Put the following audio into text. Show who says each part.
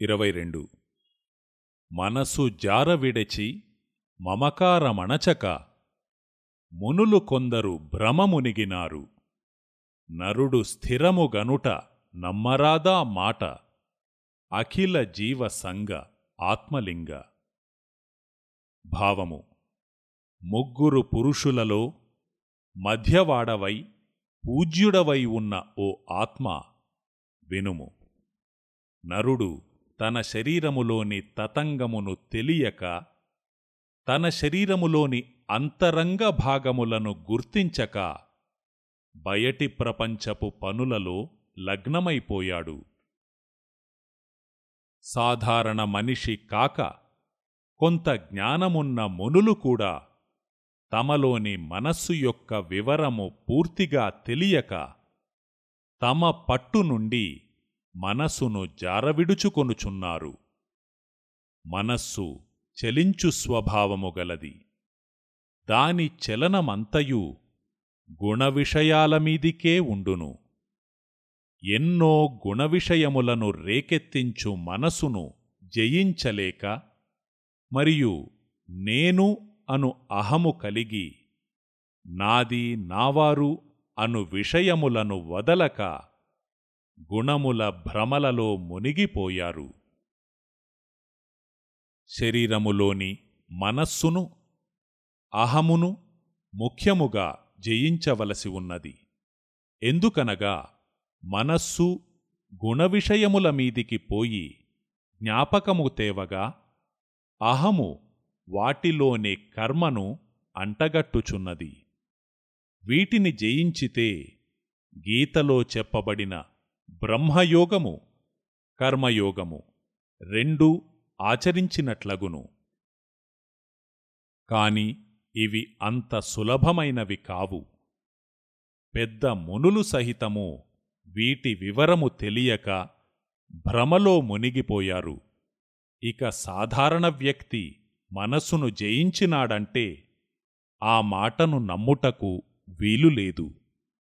Speaker 1: ఇరవై రెండు. మనసు జారవిడచి మమకారమణచక మునులు కొందరు భ్రమమునిగినారు. నరుడు స్థిరముగనుట నమ్మరాదా మాట. అఖిల జీవ సంగ ఆత్మలింగ. భావము. ముగ్గురు పురుషులలో మధ్యవాడవై పూజ్యుడవై ఉన్న ఓ ఆత్మ వినుము. నరుడు తన శరీరములోని తతంగమును తెలియక తన శరీరములోని అంతరంగ భాగములను గుర్తించక బయటి ప్రపంచపు పనులలో లగ్నమైపోయాడు. సాధారణ మనిషి కాక కొంత జ్ఞానమున్న మునులు కూడా తమలోని మనస్సు యొక్క వివరము పూర్తిగా తెలియక తమ పట్టు నుండి మనస్సును జారవిడుచుకొనుచున్నారు. మనస్సు చలించు స్వభావము గలది. దాని చలనమంతయు గుణవిషయాలమీదికే ఉండును. ఎన్నో గుణవిషయములను రేకెత్తించు మనసును జయించలేక మరియు నేను అను అహము కలిగి నాది నావారు అను విషయములను వదలక గుణముల భ్రమలలో మునిగిపోయారు. శరీరములోని మనస్సును అహమును ముఖ్యముగా జయించవలసి ఉన్నది. ఎందుకనగా మనస్సు గుణవిషయముల మీదికి పోయి జ్ఞాపకము తేవగా అహము వాటిలోని కర్మను అంటగట్టుచున్నది. వీటిని జయించితే గీతలో చెప్పబడిన బ్రహ్మయోగము కర్మయోగము రెండూ ఆచరించినట్లగును. కాని ఇవి అంత సులభమైనవి కావు. పెద్ద మునులు సహితము వీటి వివరము తెలియక భ్రమలో మునిగిపోయారు. ఇక సాధారణ వ్యక్తి మనసును జయించినాడంటే ఆ మాటను నమ్ముటకు వీలులేదు.